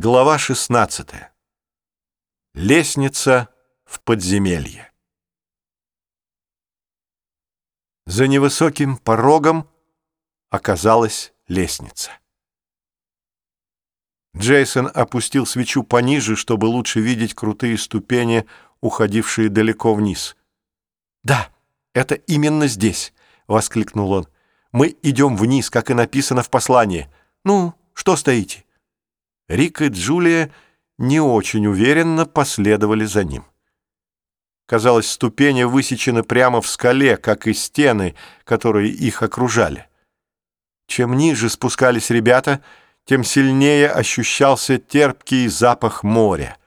Глава 16. Лестница в подземелье. За невысоким порогом оказалась лестница. Джейсон опустил свечу пониже, чтобы лучше видеть крутые ступени, уходившие далеко вниз. «Да, это именно здесь!» — воскликнул он. «Мы идем вниз, как и написано в послании. Ну, что стоите?» Рик и Джулия не очень уверенно последовали за ним. Казалось, ступени высечены прямо в скале, как и стены, которые их окружали. Чем ниже спускались ребята, тем сильнее ощущался терпкий запах моря.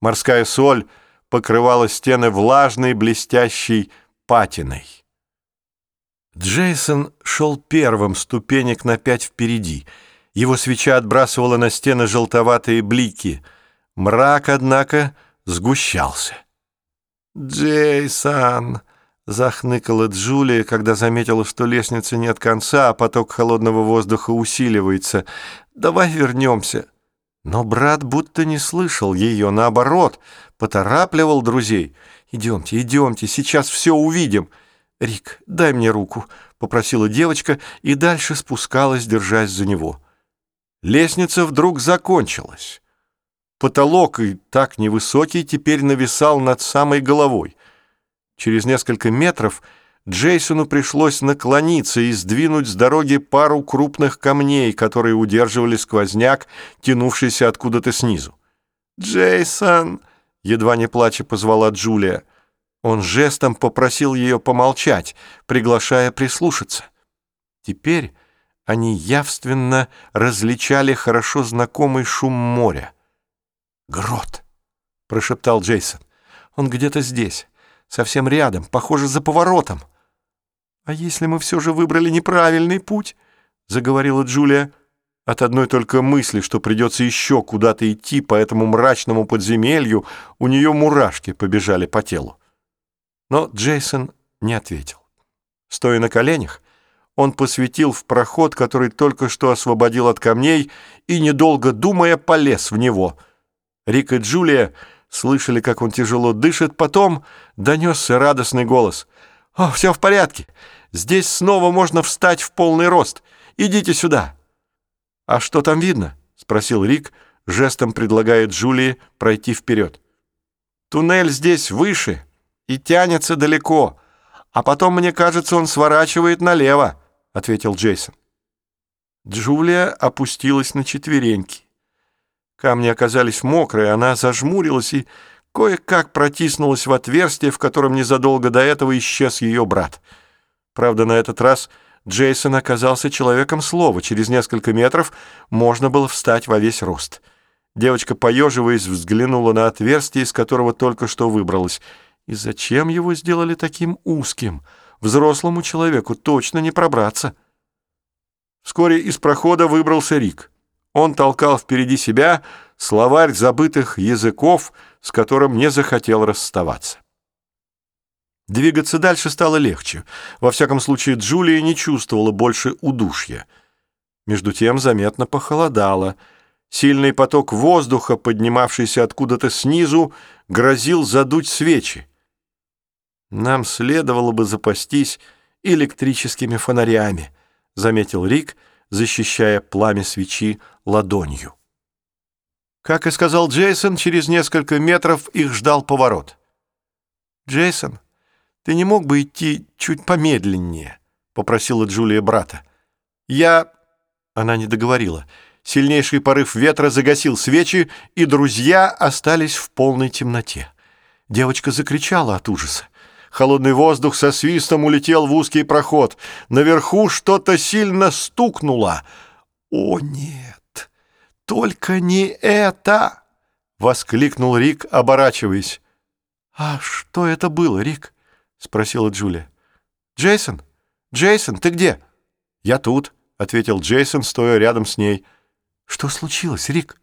Морская соль покрывала стены влажной блестящей патиной. Джейсон шел первым ступенек на пять впереди — его свеча отбрасывала на стены желтоватые блики. Мрак, однако, сгущался. «Джейсон!» — захныкала Джулия, когда заметила, что лестницы нет конца, а поток холодного воздуха усиливается. «Давай вернемся». Но брат будто не слышал ее, наоборот, поторапливал друзей. «Идемте, идемте, сейчас все увидим». «Рик, дай мне руку», — попросила девочка и дальше спускалась, держась за него. Лестница вдруг закончилась. Потолок, и так невысокий, теперь нависал над самой головой. Через несколько метров Джейсону пришлось наклониться и сдвинуть с дороги пару крупных камней, которые удерживали сквозняк, тянувшийся откуда-то снизу. «Джейсон!» — едва не плача позвала Джулия. Он жестом попросил ее помолчать, приглашая прислушаться. Теперь они явственно различали хорошо знакомый шум моря. «Грот!» — прошептал Джейсон. «Он где-то здесь, совсем рядом, похоже, за поворотом». «А если мы все же выбрали неправильный путь?» — заговорила Джулия. От одной только мысли, что придется еще куда-то идти по этому мрачному подземелью, у нее мурашки побежали по телу. Но Джейсон не ответил. Стоя на коленях, он посветил в проход, который только что освободил от камней, и, недолго думая, полез в него. Рик и Джулия слышали, как он тяжело дышит, потом донесся радостный голос. «О, все в порядке! Здесь снова можно встать в полный рост. Идите сюда!» «А что там видно?» — спросил Рик, жестом предлагая Джулии пройти вперед. «Туннель здесь выше и тянется далеко, а потом, мне кажется, он сворачивает налево» ответил Джейсон. Джулия опустилась на четвереньки. Камни оказались мокрые, она зажмурилась и кое-как протиснулась в отверстие, в котором незадолго до этого исчез ее брат. Правда, на этот раз Джейсон оказался человеком слова. Через несколько метров можно было встать во весь рост. Девочка, поеживаясь, взглянула на отверстие, из которого только что выбралась. И зачем его сделали таким узким — Взрослому человеку точно не пробраться. Вскоре из прохода выбрался Рик. Он толкал впереди себя словарь забытых языков, с которым не захотел расставаться. Двигаться дальше стало легче. Во всяком случае, Джулия не чувствовала больше удушья. Между тем заметно похолодало. Сильный поток воздуха, поднимавшийся откуда-то снизу, грозил задуть свечи. «Нам следовало бы запастись электрическими фонарями», — заметил Рик, защищая пламя свечи ладонью. Как и сказал Джейсон, через несколько метров их ждал поворот. «Джейсон, ты не мог бы идти чуть помедленнее?» — попросила Джулия брата. «Я...» — она не договорила. Сильнейший порыв ветра загасил свечи, и друзья остались в полной темноте. Девочка закричала от ужаса. Холодный воздух со свистом улетел в узкий проход. Наверху что-то сильно стукнуло. «О, нет! Только не это!» — воскликнул Рик, оборачиваясь. «А что это было, Рик?» — спросила Джулия. «Джейсон? Джейсон, ты где?» «Я тут», — ответил Джейсон, стоя рядом с ней. «Что случилось, Рик?»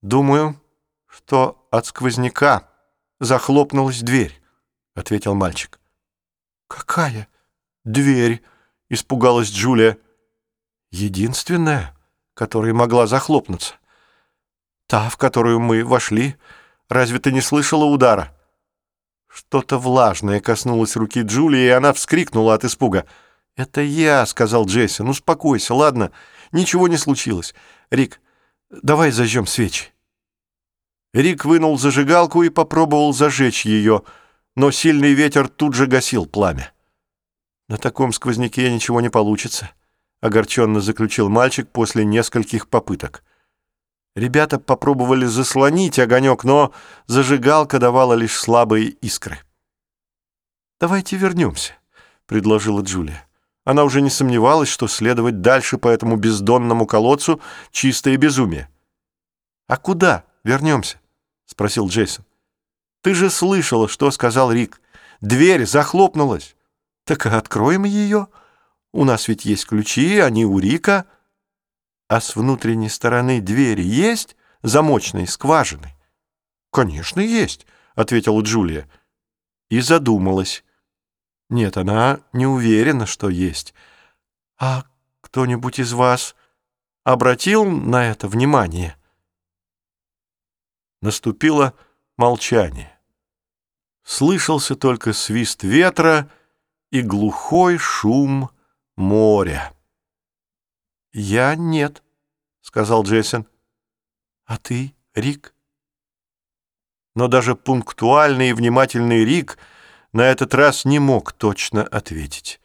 «Думаю, что от сквозняка захлопнулась дверь». — ответил мальчик. «Какая дверь?» — испугалась Джулия. «Единственная, которая могла захлопнуться. «Та, в которую мы вошли. Разве ты не слышала удара?» Что-то влажное коснулось руки Джулии, и она вскрикнула от испуга. «Это я», — сказал Джейсон. «Успокойся, ладно? Ничего не случилось. Рик, давай зажжем свечи». Рик вынул зажигалку и попробовал зажечь ее, но сильный ветер тут же гасил пламя. «На таком сквозняке ничего не получится», — огорченно заключил мальчик после нескольких попыток. Ребята попробовали заслонить огонек, но зажигалка давала лишь слабые искры. «Давайте вернемся», — предложила Джулия. Она уже не сомневалась, что следовать дальше по этому бездонному колодцу — чистое безумие. «А куда вернемся?» — спросил Джейсон. «Ты же слышала, что сказал Рик. Дверь захлопнулась. Так откроем ее. У нас ведь есть ключи, они у Рика. А с внутренней стороны двери есть замочные скважины?» «Конечно, есть», — ответила Джулия. И задумалась. Нет, она не уверена, что есть. А кто-нибудь из вас обратил на это внимание?» Наступило молчание. Слышался только свист ветра и глухой шум моря. «Я нет», — сказал Джейсон. «А ты, Рик?» Но даже пунктуальный и внимательный Рик на этот раз не мог точно ответить.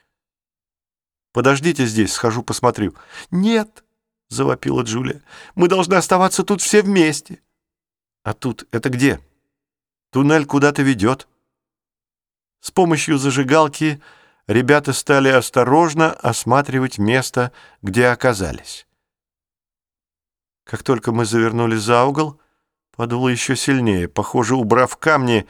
«Подождите здесь, схожу посмотрю». «Нет», — завопила Джулия, — «мы должны оставаться тут все вместе». А тут это где? Туннель куда-то ведет. С помощью зажигалки ребята стали осторожно осматривать место, где оказались. Как только мы завернули за угол, подуло еще сильнее. Похоже, убрав камни,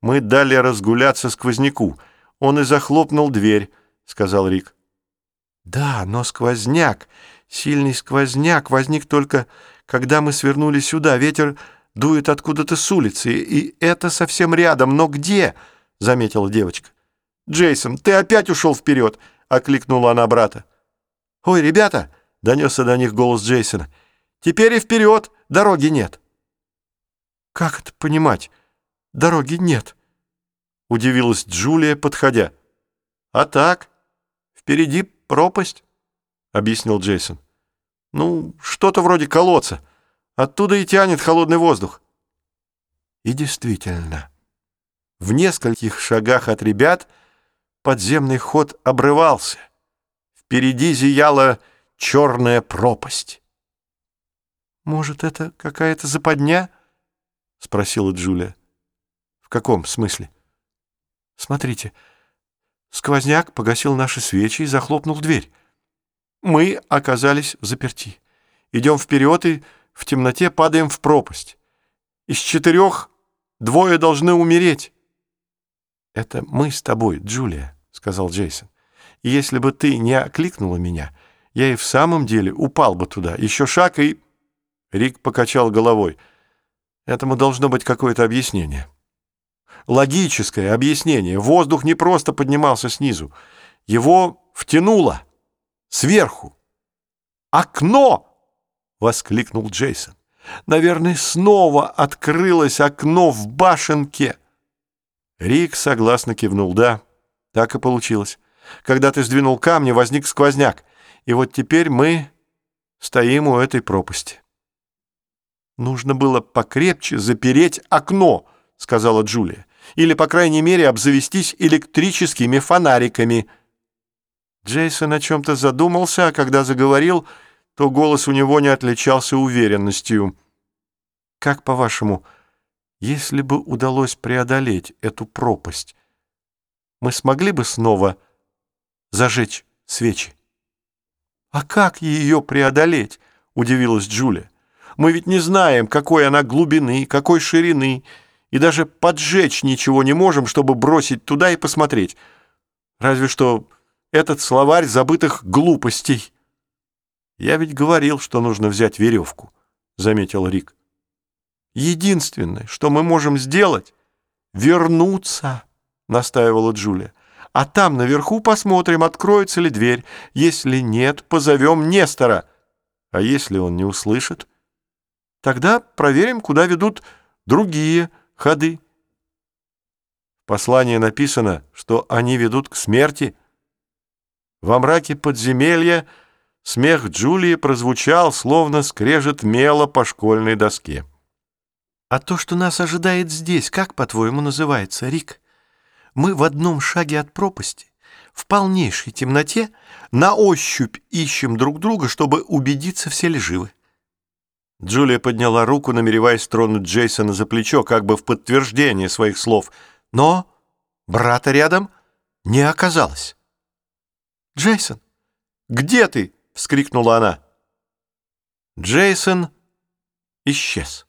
мы дали разгуляться сквозняку. Он и захлопнул дверь, — сказал Рик. Да, но сквозняк, сильный сквозняк возник только, когда мы свернули сюда. Ветер дует откуда-то с улицы, и это совсем рядом. Но где?» — заметила девочка. «Джейсон, ты опять ушел вперед!» — окликнула она брата. «Ой, ребята!» — донесся до них голос Джейсона. «Теперь и вперед! Дороги нет!» «Как это понимать? Дороги нет!» — удивилась Джулия, подходя. «А так, впереди пропасть», — объяснил Джейсон. «Ну, что-то вроде колодца». Оттуда и тянет холодный воздух. И действительно, в нескольких шагах от ребят подземный ход обрывался. Впереди зияла черная пропасть. «Может, это какая-то западня?» — спросила Джулия. «В каком смысле?» «Смотрите, сквозняк погасил наши свечи и захлопнул дверь. Мы оказались в заперти. Идем вперед и в темноте падаем в пропасть. Из четырех двое должны умереть. «Это мы с тобой, Джулия», — сказал Джейсон. «И если бы ты не окликнула меня, я и в самом деле упал бы туда. Еще шаг и...» Рик покачал головой. «Этому должно быть какое-то объяснение». «Логическое объяснение. Воздух не просто поднимался снизу. Его втянуло. Сверху. Окно!» Воскликнул Джейсон. Наверное, снова открылось окно в башенке. Рик согласно кивнул. Да, так и получилось. Когда ты сдвинул камни, возник сквозняк. И вот теперь мы стоим у этой пропасти. Нужно было покрепче запереть окно, сказала Джулия. Или, по крайней мере, обзавестись электрическими фонариками. Джейсон о чем-то задумался, а когда заговорил, то голос у него не отличался уверенностью. «Как, по-вашему, если бы удалось преодолеть эту пропасть, мы смогли бы снова зажечь свечи?» «А как ее преодолеть?» — удивилась Джулия. «Мы ведь не знаем, какой она глубины, какой ширины, и даже поджечь ничего не можем, чтобы бросить туда и посмотреть. Разве что этот словарь забытых глупостей». «Я ведь говорил, что нужно взять веревку», — заметил Рик. «Единственное, что мы можем сделать — вернуться», — настаивала Джулия. «А там наверху посмотрим, откроется ли дверь. Если нет, позовем Нестора. А если он не услышит?» Тогда проверим, куда ведут другие ходы. В послании написано, что они ведут к смерти. Во мраке подземелья смех Джулии прозвучал, словно скрежет мела по школьной доске. «А то, что нас ожидает здесь, как, по-твоему, называется, Рик? Мы в одном шаге от пропасти, в полнейшей темноте, на ощупь ищем друг друга, чтобы убедиться, все ли живы». Джулия подняла руку, намереваясь тронуть Джейсона за плечо, как бы в подтверждение своих слов, но брата рядом не оказалось. «Джейсон, где ты?» — вскрикнула она. Джейсон исчез.